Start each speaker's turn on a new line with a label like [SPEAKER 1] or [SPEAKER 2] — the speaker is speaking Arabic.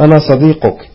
[SPEAKER 1] أنا صديقك.